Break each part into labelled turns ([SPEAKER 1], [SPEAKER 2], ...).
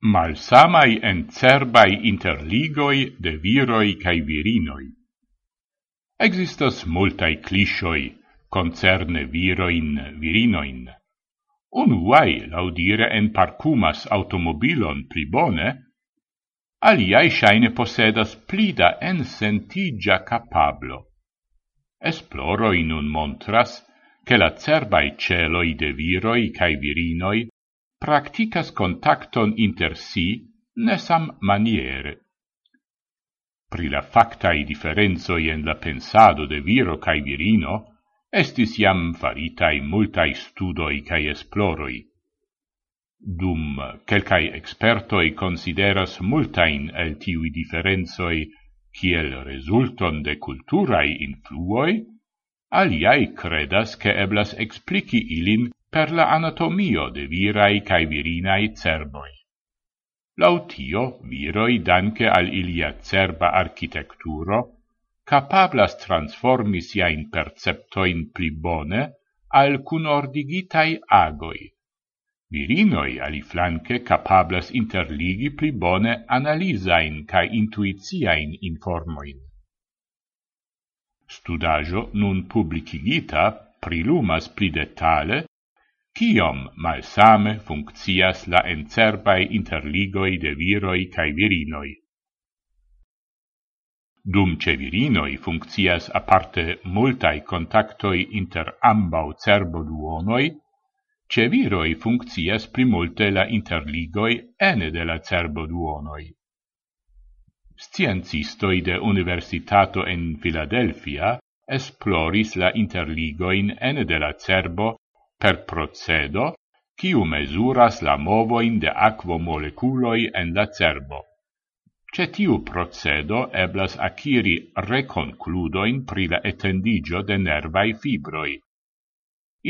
[SPEAKER 1] malsamai en cerbai interligoi de viroi cae virinoi. Existas multae clishoi concerne viroin virinoin. Unuae laudire en parcumas automobilon pli bone, aliae shaine posedas plida en sentigia capablo. Esploro in un montras che la cerbai celoi de viroi cae virinoi practicas contacton inter si nesam maniere. Pri la factai differenzoi en la pensado de viro cae virino, estis iam faritai multai studoi cae esploroi. Dum quelcae expertoi consideras multain el tiui differenzoi kiel resulton de culturai influoi, aliai credas che eblas explici ilin per la anatomio de virai cae virinai cerboi. Lautio, viroi danke al ilia cerba architecturo, capablas transformi siain perceptoin pli bone al cun ordigitai agoi. Virinoi ali flanque capablas interligi pli bone analisain cae intuiziain informoin. Studajo nun publicigita prilumas pli detale Kiom malsame funccias la encerbai interligoi de viroi cae virinoi. Dum ce virinoi funccias aparte multai contactoi inter ambau cerbo duonoi, ce viroi funccias primulte la interligoi ene de la cerbo duonoi. Sciencistoi de Universitato en Philadelphia esploris la interligoin ene de la cerbo per procedo quiu mesuras la movoin de aquo moleculoi en la cerbo. Ce tiu procedo eblas aciri reconcludoin pri la etendigio de nervai fibroi.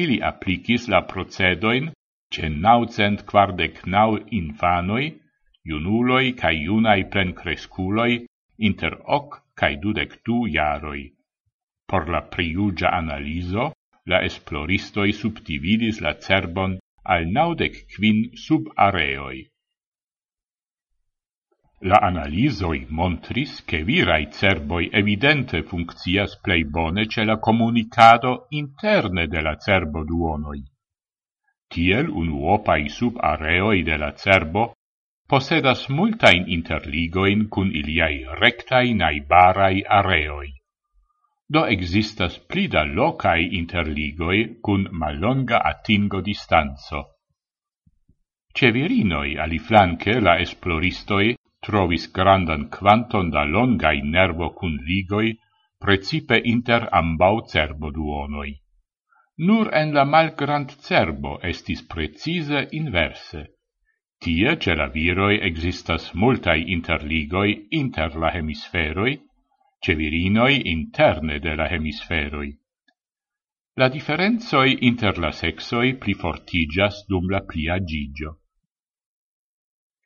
[SPEAKER 1] Ili applicis la procedoin ce naucent quardec nau infanoi, iunuloi cae iunai plencresculoi inter hoc cae dudec du jaroi. Por la priugia analiso, la esploristoi subdividis la cerbon al naudec quin subareoi. La analisoi montris che virai cerboi evidente funccias plei bone ce la comunicado interne de la cerbo duonoi. Tiel un uopai subareoi de la cerbo posedas multain interligoin cun iliai rectai naibarai areoi do existas pli da locai interligoi cun mallonga atingo distanzo. Ce virinoi, aliflanque, la esploristoi trovis grandan quanton da longai nervo cun ligoi, precipe inter ambau cerbo duonoi. Nur en la malgrand cerbo estis precise inverse. Tie, ce la viroi, existas multai interligoi inter la hemisferoi, ce virinoi interne de la hemisferoi. La differenzoi inter la sexoi pli fortigias dum la pli agigio.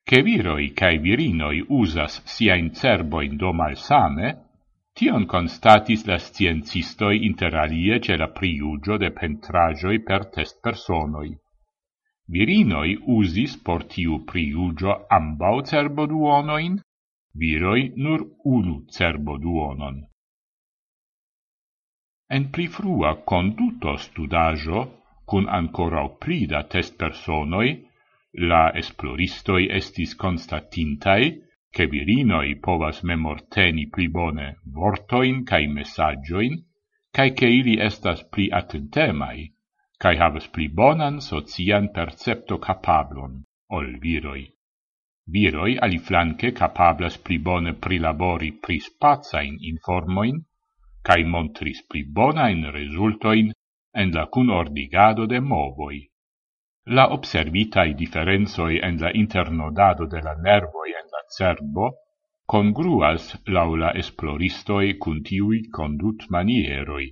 [SPEAKER 1] Che viroi cae virinoi usas sia in cerboin do malsame, tion constatis la sciencistoi inter alie ce la priugio de pentrajoi per test personoi. Virinoi usis por tiu priugio ambau cerbo duonoin, viroi nur unu cerbo duonon. En pli frua conduto studajo, cun ancora prida test personoi, la esploristoi estis constatintai che virinoi povas memorteni pli bone vortoin cae messagioin, cae che ili estas pli attentemai, cae havas pli bonan socian percepto capablon ol viroi. Viroj aliflanke capablas pli bone prilabori pri spazza in informoin, kai montris pli bonajn resultoin en la cun ordigado de movoi. La observitai differenzoi en la internodado de la nervoi en la cerbo congruas laula esploristoi cun tiui condut manieroi.